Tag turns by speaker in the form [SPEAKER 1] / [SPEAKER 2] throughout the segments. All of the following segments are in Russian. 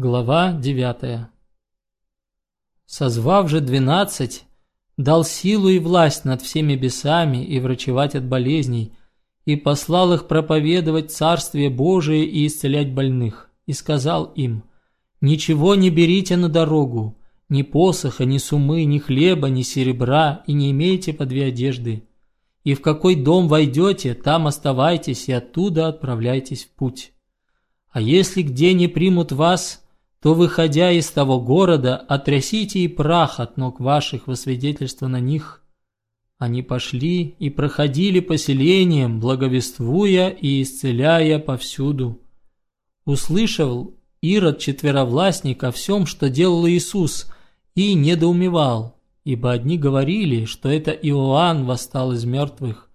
[SPEAKER 1] Глава 9 Созвав же двенадцать, дал силу и власть над всеми бесами и врачевать от болезней, и послал их проповедовать Царствие Божие и исцелять больных, и сказал им, «Ничего не берите на дорогу, ни посоха, ни сумы, ни хлеба, ни серебра, и не имейте по две одежды. И в какой дом войдете, там оставайтесь, и оттуда отправляйтесь в путь. А если где не примут вас, то, выходя из того города, отрясите и прах от ног ваших во свидетельство на них. Они пошли и проходили поселением, благовествуя и исцеляя повсюду. Услышал Ирод четверовластник о всем, что делал Иисус, и недоумевал, ибо одни говорили, что это Иоанн восстал из мертвых,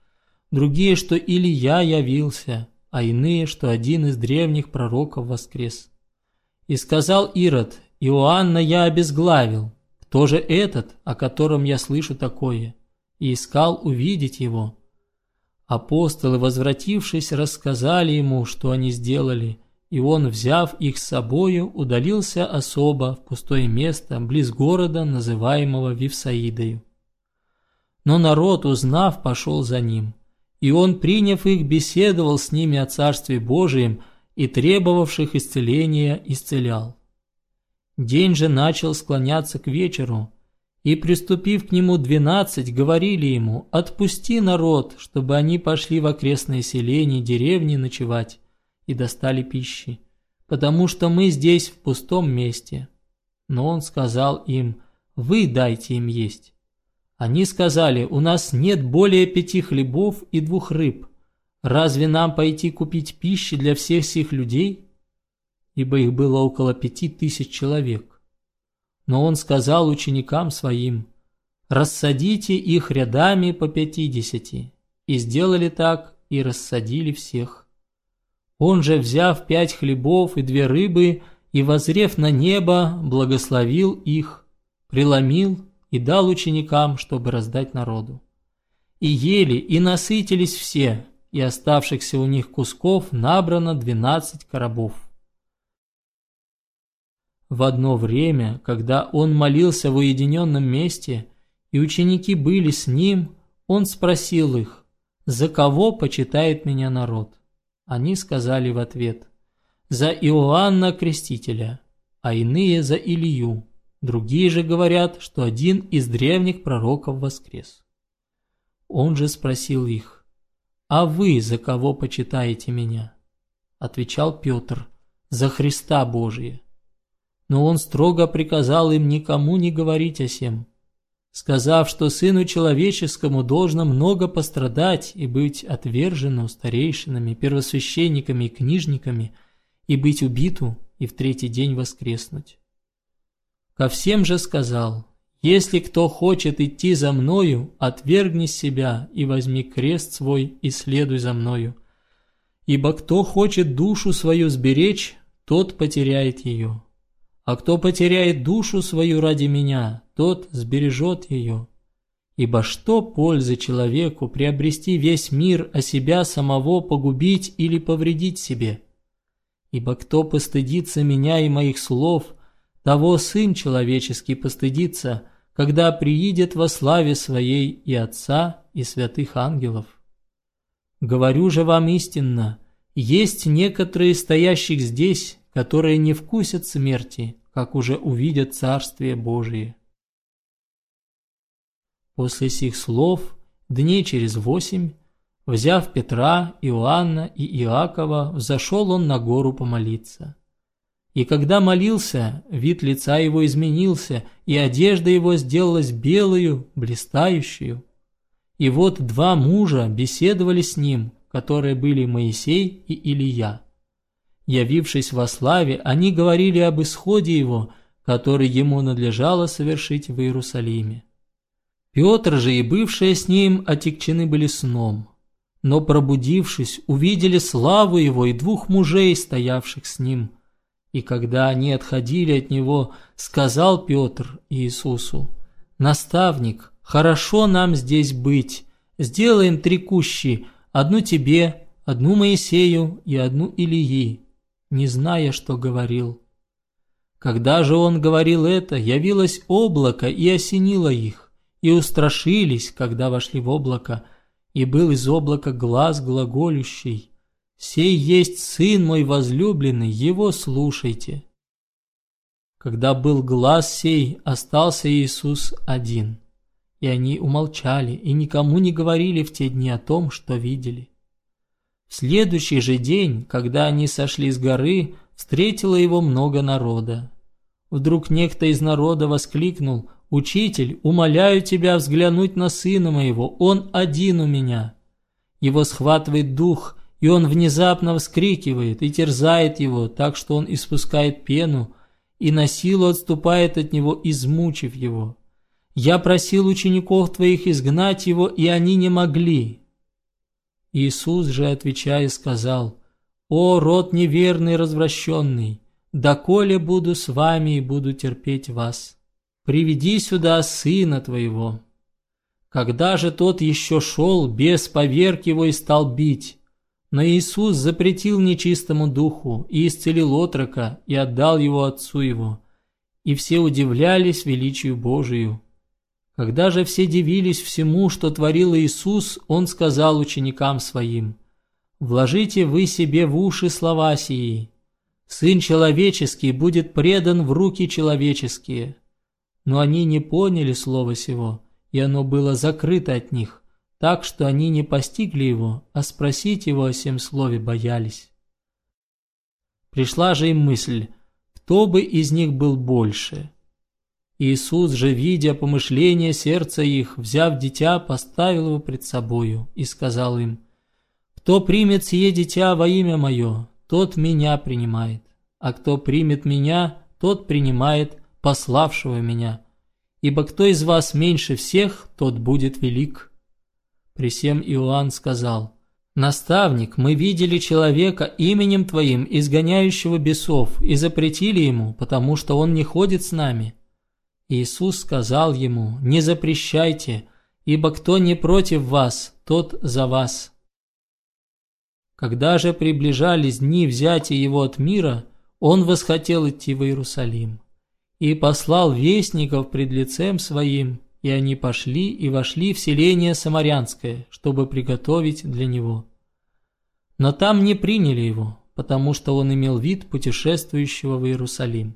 [SPEAKER 1] другие, что Илья явился, а иные, что один из древних пророков воскрес. И сказал Ирод, Иоанна я обезглавил. Кто же этот, о котором я слышу такое? И искал увидеть его. Апостолы, возвратившись, рассказали ему, что они сделали, и он, взяв их с собою, удалился особо в пустое место близ города, называемого Вифсаидою. Но народ, узнав, пошел за ним, и он, приняв их, беседовал с ними о Царстве Божием, и требовавших исцеления исцелял. День же начал склоняться к вечеру, и, приступив к нему двенадцать, говорили ему, «Отпусти народ, чтобы они пошли в окрестные селения, деревни ночевать, и достали пищи, потому что мы здесь в пустом месте». Но он сказал им, «Вы дайте им есть». Они сказали, «У нас нет более пяти хлебов и двух рыб, Разве нам пойти купить пищи для всех сих людей? Ибо их было около пяти тысяч человек. Но он сказал ученикам своим, «Рассадите их рядами по пятидесяти». И сделали так, и рассадили всех. Он же, взяв пять хлебов и две рыбы, и, возрев на небо, благословил их, преломил и дал ученикам, чтобы раздать народу. И ели, и насытились все, и оставшихся у них кусков набрано 12 коробов. В одно время, когда он молился в уединенном месте, и ученики были с ним, он спросил их, «За кого почитает меня народ?» Они сказали в ответ, «За Иоанна Крестителя, а иные за Илью. Другие же говорят, что один из древних пророков воскрес». Он же спросил их, «А вы за кого почитаете меня?» Отвечал Петр, «За Христа Божия». Но он строго приказал им никому не говорить о сем, сказав, что Сыну Человеческому должно много пострадать и быть отвержену старейшинами, первосвященниками и книжниками, и быть убиту, и в третий день воскреснуть. Ко всем же сказал, если кто хочет идти за мною, отвергни себя и возьми крест свой и следуй за мною. Ибо кто хочет душу свою сберечь, тот потеряет ее. А кто потеряет душу свою ради меня, тот сбережет ее. Ибо что пользы человеку приобрести весь мир, а себя самого погубить или повредить себе? Ибо кто постыдится меня и моих слов, того Сын Человеческий постыдится – когда приидет во славе Своей и Отца, и святых ангелов. Говорю же вам истинно, есть некоторые стоящих здесь, которые не вкусят смерти, как уже увидят Царствие Божие. После сих слов, дней через восемь, взяв Петра, Иоанна и Иакова, взошел он на гору помолиться. И когда молился, вид лица его изменился, и одежда его сделалась белую, блистающую. И вот два мужа беседовали с ним, которые были Моисей и Илия. Явившись во славе, они говорили об исходе его, который ему надлежало совершить в Иерусалиме. Петр же и бывшие с ним отекчены были сном, но пробудившись, увидели славу его и двух мужей, стоявших с ним – и когда они отходили от него, сказал Петр Иисусу, «Наставник, хорошо нам здесь быть. Сделаем три кущи, одну тебе, одну Моисею и одну Илии», не зная, что говорил. Когда же он говорил это, явилось облако и осенило их, и устрашились, когда вошли в облако, и был из облака глаз глаголющий. «Сей есть Сын мой возлюбленный, его слушайте». Когда был глаз сей, остался Иисус один. И они умолчали и никому не говорили в те дни о том, что видели. В следующий же день, когда они сошли с горы, встретило его много народа. Вдруг некто из народа воскликнул «Учитель, умоляю тебя взглянуть на сына моего, он один у меня». Его схватывает дух, и он внезапно вскрикивает и терзает его, так что он испускает пену, и на силу отступает от него, измучив его. Я просил учеников твоих изгнать его, и они не могли. Иисус же, отвечая, сказал, «О, род неверный, развращенный, доколе буду с вами и буду терпеть вас. Приведи сюда сына твоего». Когда же тот еще шел, бес поверг его и стал бить. Но Иисус запретил нечистому духу и исцелил отрока и отдал его отцу его. И все удивлялись величию Божию. Когда же все дивились всему, что творил Иисус, Он сказал ученикам Своим, «Вложите вы себе в уши слова сии, Сын человеческий будет предан в руки человеческие». Но они не поняли слова сего, и оно было закрыто от них, так что они не постигли его, а спросить его о сем слове боялись. Пришла же им мысль, кто бы из них был больше. Иисус же, видя помышления сердца их, взяв дитя, поставил его пред собою и сказал им, «Кто примет сие дитя во имя мое, тот меня принимает а кто примет меня, тот принимает пославшего меня. Ибо кто из вас меньше всех, тот будет велик». При всем Иоанн сказал, «Наставник, мы видели человека именем Твоим, изгоняющего бесов, и запретили ему, потому что он не ходит с нами». Иисус сказал ему, «Не запрещайте, ибо кто не против вас, тот за вас». Когда же приближались дни взятия его от мира, он восхотел идти в Иерусалим и послал вестников пред лицем своим, и они пошли и вошли в селение Самарянское, чтобы приготовить для него. Но там не приняли его, потому что он имел вид путешествующего в Иерусалим.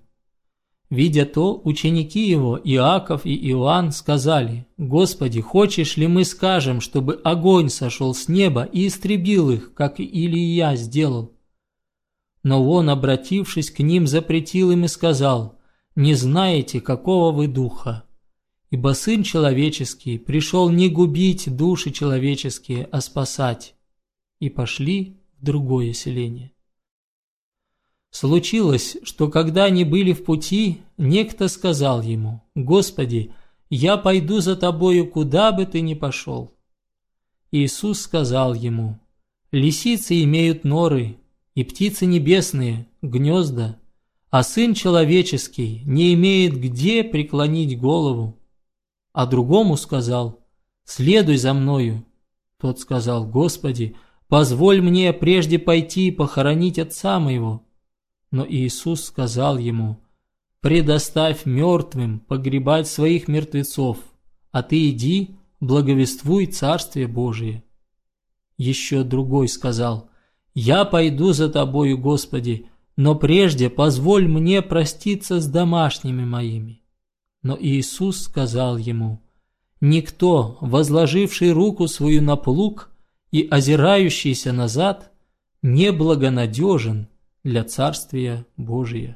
[SPEAKER 1] Видя то, ученики его, Иаков и Иоанн, сказали, «Господи, хочешь ли мы скажем, чтобы огонь сошел с неба и истребил их, как и Илия сделал?» Но он, обратившись к ним, запретил им и сказал, «Не знаете, какого вы духа, ибо Сын Человеческий пришел не губить души человеческие, а спасать». И пошли в другое селение. Случилось, что когда они были в пути, некто сказал ему, «Господи, я пойду за тобою, куда бы ты ни пошел». Иисус сказал ему, «Лисицы имеют норы, и птицы небесные – гнезда, а Сын Человеческий не имеет где преклонить голову. А другому сказал, «Следуй за мною». Тот сказал, «Господи, позволь мне прежде пойти и похоронить отца моего». Но Иисус сказал ему, «Предоставь мертвым погребать своих мертвецов, а ты иди, благовествуй Царствие Божие». Еще другой сказал, я пойду за Тобою, Господи, но прежде позволь мне проститься с домашними моими». Но Иисус сказал ему, «Никто, возложивший руку свою на плуг и озирающийся назад, не благонадежен для Царствия Божия».